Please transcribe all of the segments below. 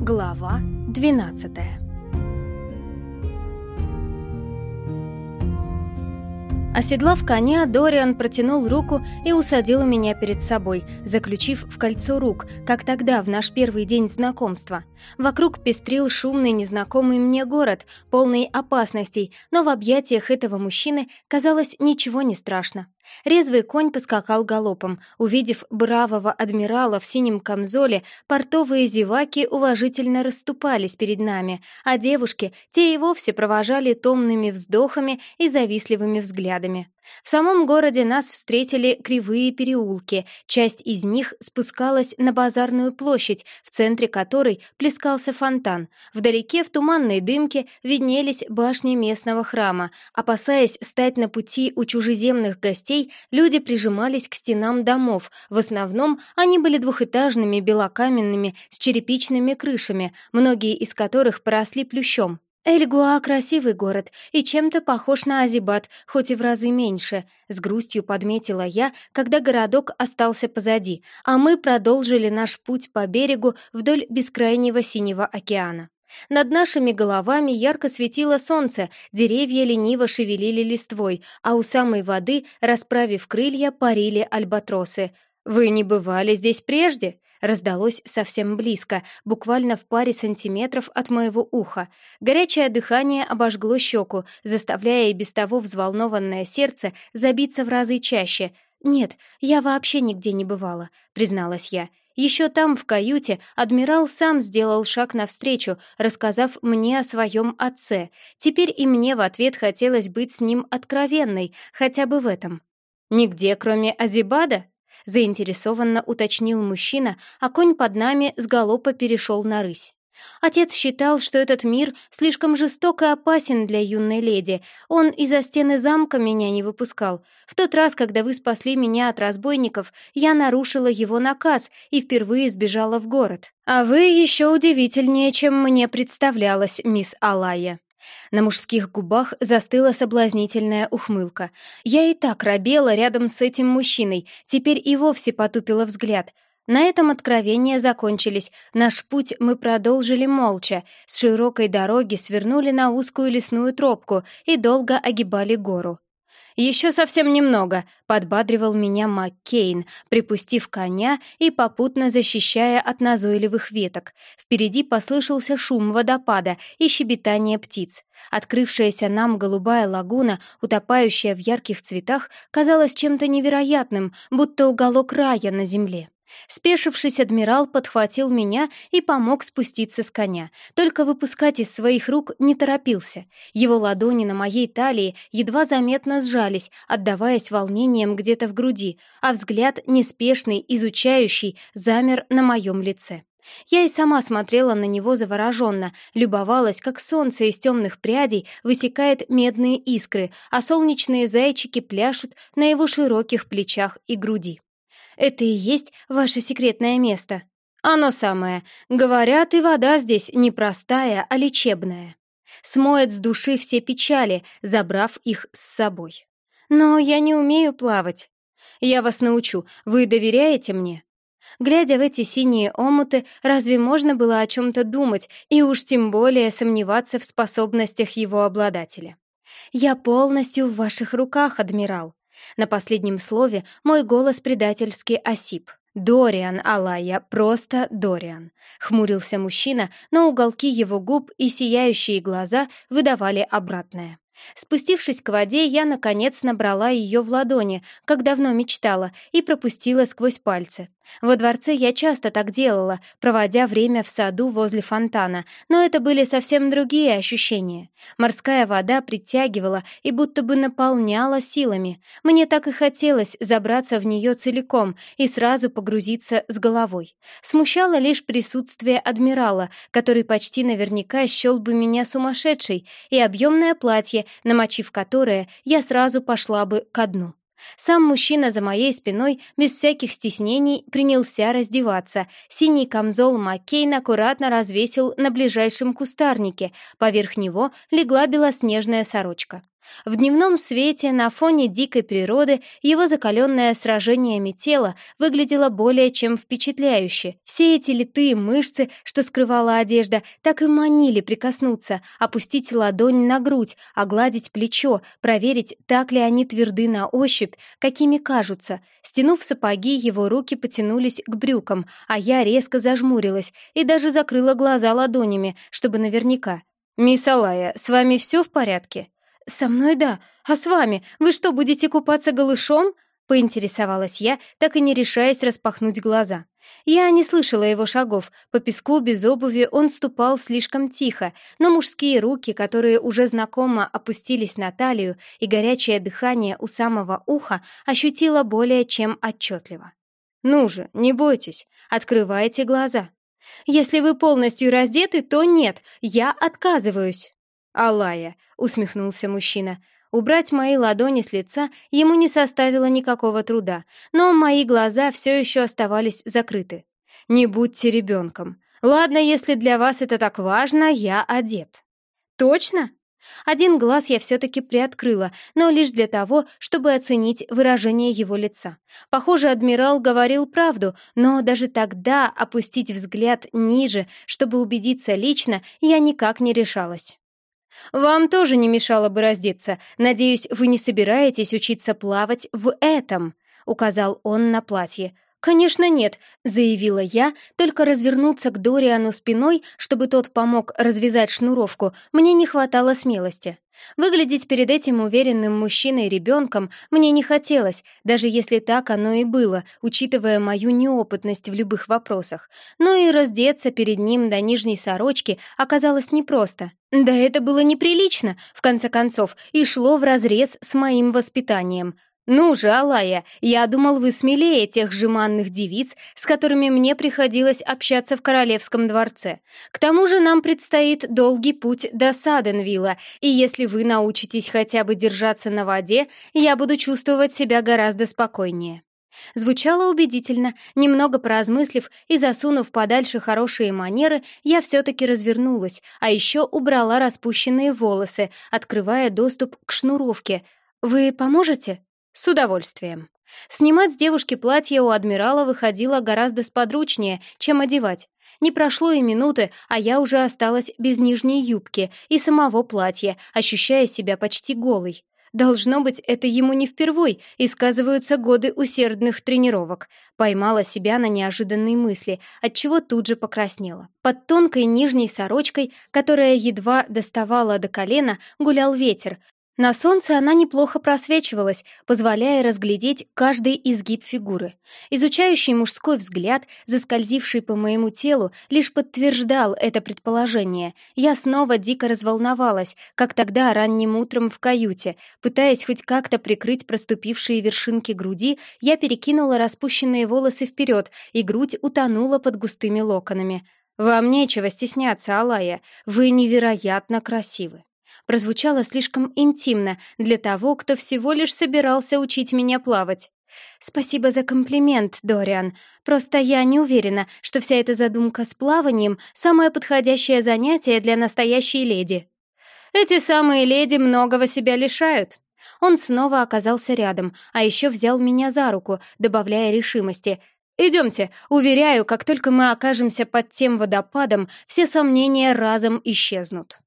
Глава 12 Оседлав коня, Дориан протянул руку и усадил меня перед собой, заключив в кольцо рук, как тогда, в наш первый день знакомства. Вокруг пестрил шумный незнакомый мне город, полный опасностей, но в объятиях этого мужчины, казалось, ничего не страшно. Резвый конь поскакал галопом. Увидев бравого адмирала в синем камзоле, портовые зеваки уважительно расступались перед нами, а девушки, те и вовсе провожали томными вздохами и завистливыми взглядами. В самом городе нас встретили кривые переулки, часть из них спускалась на базарную площадь, в центре которой плескался фонтан. Вдалеке в туманной дымке виднелись башни местного храма. Опасаясь стать на пути у чужеземных гостей, люди прижимались к стенам домов. В основном они были двухэтажными, белокаменными, с черепичными крышами, многие из которых поросли плющом. Эльгуа — красивый город и чем-то похож на Азибат, хоть и в разы меньше, с грустью подметила я, когда городок остался позади, а мы продолжили наш путь по берегу вдоль бескрайнего синего океана. Над нашими головами ярко светило солнце, деревья лениво шевелили листвой, а у самой воды, расправив крылья, парили альбатросы. «Вы не бывали здесь прежде?» Раздалось совсем близко, буквально в паре сантиметров от моего уха. Горячее дыхание обожгло щеку, заставляя и без того взволнованное сердце забиться в разы чаще. «Нет, я вообще нигде не бывала», — призналась я. Еще там, в каюте, адмирал сам сделал шаг навстречу, рассказав мне о своем отце. Теперь и мне в ответ хотелось быть с ним откровенной, хотя бы в этом. «Нигде, кроме Азибада?» Заинтересованно уточнил мужчина, а конь под нами с галопа перешел на рысь. Отец считал, что этот мир слишком жесток и опасен для юной леди. Он из-за стены замка меня не выпускал. В тот раз, когда вы спасли меня от разбойников, я нарушила его наказ и впервые сбежала в город. А вы еще удивительнее, чем мне представлялось, мисс Алая. На мужских губах застыла соблазнительная ухмылка. Я и так робела рядом с этим мужчиной, теперь и вовсе потупила взгляд. На этом откровения закончились. Наш путь мы продолжили молча. С широкой дороги свернули на узкую лесную тропку и долго огибали гору. «Еще совсем немного», — подбадривал меня Маккейн, припустив коня и попутно защищая от назойливых веток. Впереди послышался шум водопада и щебетание птиц. Открывшаяся нам голубая лагуна, утопающая в ярких цветах, казалась чем-то невероятным, будто уголок рая на земле. Спешившись, адмирал подхватил меня и помог спуститься с коня, только выпускать из своих рук не торопился. Его ладони на моей талии едва заметно сжались, отдаваясь волнением где-то в груди, а взгляд, неспешный, изучающий, замер на моем лице. Я и сама смотрела на него завороженно, любовалась, как солнце из темных прядей высекает медные искры, а солнечные зайчики пляшут на его широких плечах и груди. Это и есть ваше секретное место. Оно самое. Говорят, и вода здесь не простая, а лечебная. Смоет с души все печали, забрав их с собой. Но я не умею плавать. Я вас научу. Вы доверяете мне? Глядя в эти синие омуты, разве можно было о чем-то думать и уж тем более сомневаться в способностях его обладателя? «Я полностью в ваших руках, адмирал», на последнем слове мой голос предательски осип. «Дориан, Алая, просто Дориан», — хмурился мужчина, но уголки его губ и сияющие глаза выдавали обратное. Спустившись к воде, я, наконец, набрала ее в ладони, как давно мечтала, и пропустила сквозь пальцы. Во дворце я часто так делала, проводя время в саду возле фонтана, но это были совсем другие ощущения. Морская вода притягивала и будто бы наполняла силами. Мне так и хотелось забраться в нее целиком и сразу погрузиться с головой. Смущало лишь присутствие адмирала, который почти наверняка счел бы меня сумасшедшей, и объемное платье, намочив которое, я сразу пошла бы ко дну. Сам мужчина за моей спиной без всяких стеснений принялся раздеваться. Синий камзол Маккейн аккуратно развесил на ближайшем кустарнике, поверх него легла белоснежная сорочка. В дневном свете, на фоне дикой природы, его закаленное сражениями тело выглядело более чем впечатляюще. Все эти литые мышцы, что скрывала одежда, так и манили прикоснуться, опустить ладонь на грудь, огладить плечо, проверить, так ли они тверды на ощупь, какими кажутся. Стянув сапоги, его руки потянулись к брюкам, а я резко зажмурилась и даже закрыла глаза ладонями, чтобы наверняка. «Мисс Алая, с вами все в порядке?» «Со мной да. А с вами? Вы что, будете купаться голышом?» — поинтересовалась я, так и не решаясь распахнуть глаза. Я не слышала его шагов. По песку без обуви он ступал слишком тихо, но мужские руки, которые уже знакомо опустились на талию, и горячее дыхание у самого уха ощутила более чем отчетливо. «Ну же, не бойтесь, открывайте глаза. Если вы полностью раздеты, то нет, я отказываюсь». «Алая», — усмехнулся мужчина, — Убрать мои ладони с лица ему не составило никакого труда, но мои глаза все еще оставались закрыты. «Не будьте ребенком. Ладно, если для вас это так важно, я одет». «Точно?» Один глаз я все-таки приоткрыла, но лишь для того, чтобы оценить выражение его лица. Похоже, адмирал говорил правду, но даже тогда опустить взгляд ниже, чтобы убедиться лично, я никак не решалась. «Вам тоже не мешало бы раздеться. Надеюсь, вы не собираетесь учиться плавать в этом», — указал он на платье. «Конечно нет», — заявила я, только развернуться к Дориану спиной, чтобы тот помог развязать шнуровку, мне не хватало смелости. Выглядеть перед этим уверенным мужчиной-ребенком мне не хотелось, даже если так оно и было, учитывая мою неопытность в любых вопросах. Но и раздеться перед ним до нижней сорочки оказалось непросто. Да это было неприлично, в конце концов, и шло вразрез с моим воспитанием. «Ну же, Алая, я думал, вы смелее тех жеманных девиц, с которыми мне приходилось общаться в королевском дворце. К тому же нам предстоит долгий путь до Саденвилла, и если вы научитесь хотя бы держаться на воде, я буду чувствовать себя гораздо спокойнее». Звучало убедительно, немного поразмыслив и засунув подальше хорошие манеры, я все-таки развернулась, а еще убрала распущенные волосы, открывая доступ к шнуровке. «Вы поможете?» С удовольствием. Снимать с девушки платье у адмирала выходило гораздо сподручнее, чем одевать. Не прошло и минуты, а я уже осталась без нижней юбки и самого платья, ощущая себя почти голой. Должно быть, это ему не впервой, и сказываются годы усердных тренировок. Поймала себя на неожиданные мысли, отчего тут же покраснела. Под тонкой нижней сорочкой, которая едва доставала до колена, гулял ветер, на солнце она неплохо просвечивалась, позволяя разглядеть каждый изгиб фигуры. Изучающий мужской взгляд, заскользивший по моему телу, лишь подтверждал это предположение. Я снова дико разволновалась, как тогда ранним утром в каюте. Пытаясь хоть как-то прикрыть проступившие вершинки груди, я перекинула распущенные волосы вперед, и грудь утонула под густыми локонами. «Вам нечего стесняться, Алая, вы невероятно красивы» прозвучало слишком интимно для того, кто всего лишь собирался учить меня плавать. «Спасибо за комплимент, Дориан. Просто я не уверена, что вся эта задумка с плаванием — самое подходящее занятие для настоящей леди. Эти самые леди многого себя лишают». Он снова оказался рядом, а еще взял меня за руку, добавляя решимости. «Идемте, уверяю, как только мы окажемся под тем водопадом, все сомнения разом исчезнут».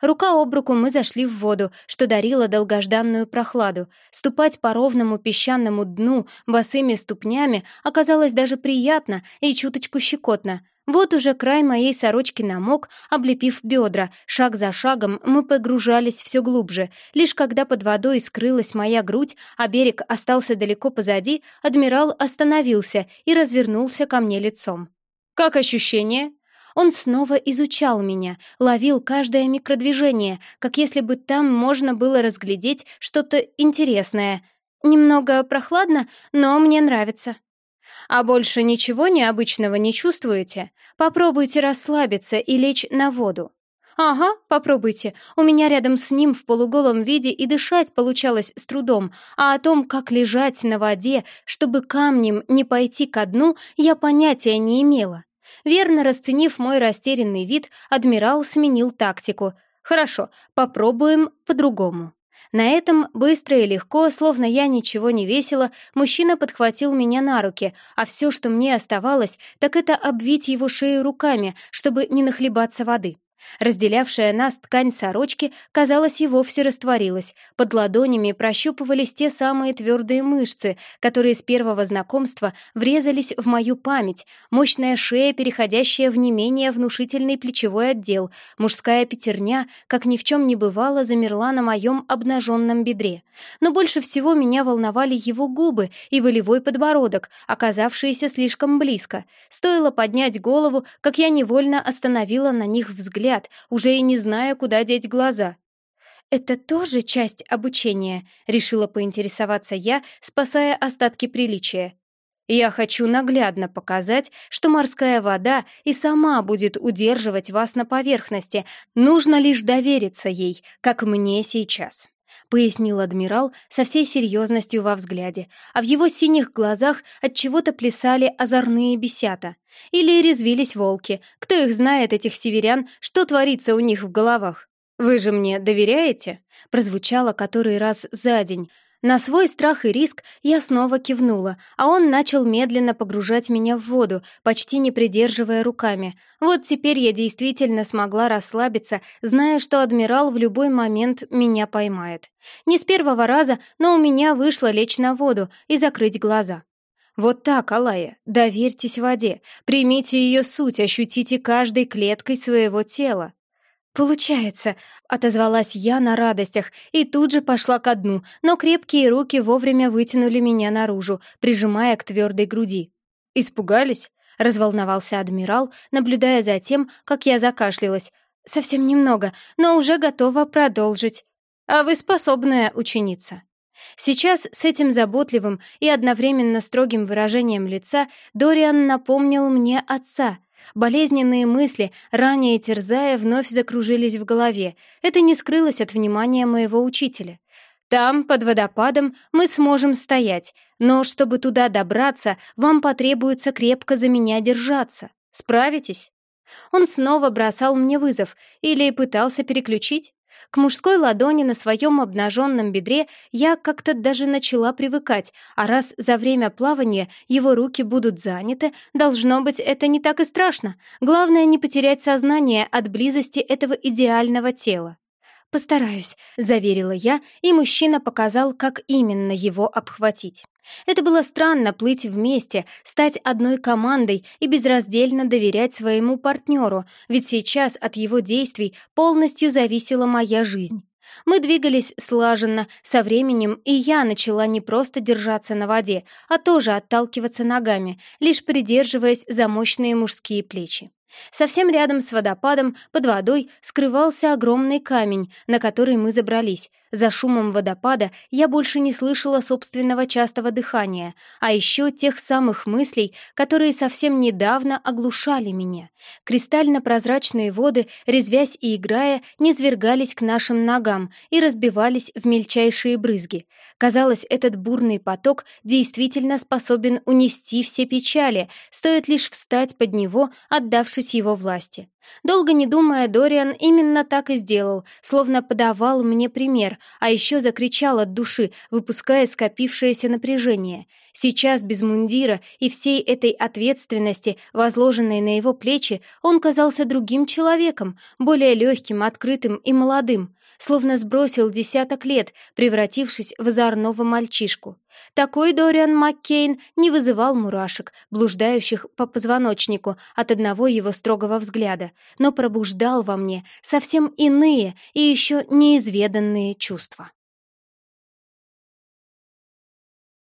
Рука об руку мы зашли в воду, что дарило долгожданную прохладу. Ступать по ровному песчаному дну босыми ступнями оказалось даже приятно и чуточку щекотно. Вот уже край моей сорочки намок, облепив бедра. Шаг за шагом мы погружались все глубже. Лишь когда под водой скрылась моя грудь, а берег остался далеко позади, адмирал остановился и развернулся ко мне лицом. «Как ощущение?» Он снова изучал меня, ловил каждое микродвижение, как если бы там можно было разглядеть что-то интересное. Немного прохладно, но мне нравится. А больше ничего необычного не чувствуете? Попробуйте расслабиться и лечь на воду. «Ага, попробуйте. У меня рядом с ним в полуголом виде и дышать получалось с трудом, а о том, как лежать на воде, чтобы камнем не пойти ко дну, я понятия не имела. Верно расценив мой растерянный вид, адмирал сменил тактику. «Хорошо, попробуем по-другому». На этом быстро и легко, словно я ничего не весила, мужчина подхватил меня на руки, а все, что мне оставалось, так это обвить его шею руками, чтобы не нахлебаться воды. Разделявшая нас ткань сорочки, казалось, и вовсе растворилась. Под ладонями прощупывались те самые твердые мышцы, которые с первого знакомства врезались в мою память, мощная шея, переходящая в не менее внушительный плечевой отдел, мужская пятерня, как ни в чем не бывало, замерла на моем обнаженном бедре. Но больше всего меня волновали его губы и волевой подбородок, оказавшиеся слишком близко. Стоило поднять голову, как я невольно остановила на них взгляд, взгляд, уже и не зная, куда деть глаза. «Это тоже часть обучения?» — решила поинтересоваться я, спасая остатки приличия. «Я хочу наглядно показать, что морская вода и сама будет удерживать вас на поверхности, нужно лишь довериться ей, как мне сейчас» пояснил адмирал со всей серьезностью во взгляде, а в его синих глазах от чего-то плясали озорные бесята. Или резвились волки. Кто их знает, этих северян, что творится у них в головах? «Вы же мне доверяете?» прозвучало который раз за день, на свой страх и риск я снова кивнула, а он начал медленно погружать меня в воду, почти не придерживая руками. Вот теперь я действительно смогла расслабиться, зная, что адмирал в любой момент меня поймает. Не с первого раза, но у меня вышло лечь на воду и закрыть глаза. Вот так, Алая, доверьтесь воде, примите ее суть, ощутите каждой клеткой своего тела. «Получается», — отозвалась я на радостях и тут же пошла ко дну, но крепкие руки вовремя вытянули меня наружу, прижимая к твердой груди. «Испугались?» — разволновался адмирал, наблюдая за тем, как я закашлялась. «Совсем немного, но уже готова продолжить. А вы способная ученица». Сейчас с этим заботливым и одновременно строгим выражением лица Дориан напомнил мне отца — Болезненные мысли, ранее терзая, вновь закружились в голове. Это не скрылось от внимания моего учителя. Там, под водопадом, мы сможем стоять, но чтобы туда добраться, вам потребуется крепко за меня держаться. Справитесь? Он снова бросал мне вызов или пытался переключить? К мужской ладони на своем обнаженном бедре я как-то даже начала привыкать, а раз за время плавания его руки будут заняты, должно быть, это не так и страшно. Главное не потерять сознание от близости этого идеального тела. «Постараюсь», — заверила я, и мужчина показал, как именно его обхватить. Это было странно плыть вместе, стать одной командой и безраздельно доверять своему партнеру, ведь сейчас от его действий полностью зависела моя жизнь. Мы двигались слаженно, со временем и я начала не просто держаться на воде, а тоже отталкиваться ногами, лишь придерживаясь за мощные мужские плечи. Совсем рядом с водопадом, под водой, скрывался огромный камень, на который мы забрались. За шумом водопада я больше не слышала собственного частого дыхания, а еще тех самых мыслей, которые совсем недавно оглушали меня. Кристально-прозрачные воды, резвясь и играя, низвергались к нашим ногам и разбивались в мельчайшие брызги. Казалось, этот бурный поток действительно способен унести все печали, стоит лишь встать под него, отдавшись его власти. Долго не думая, Дориан именно так и сделал, словно подавал мне пример, а еще закричал от души, выпуская скопившееся напряжение. Сейчас, без мундира и всей этой ответственности, возложенной на его плечи, он казался другим человеком, более легким, открытым и молодым словно сбросил десяток лет, превратившись в озорного мальчишку. Такой Дориан Маккейн не вызывал мурашек, блуждающих по позвоночнику от одного его строгого взгляда, но пробуждал во мне совсем иные и еще неизведанные чувства.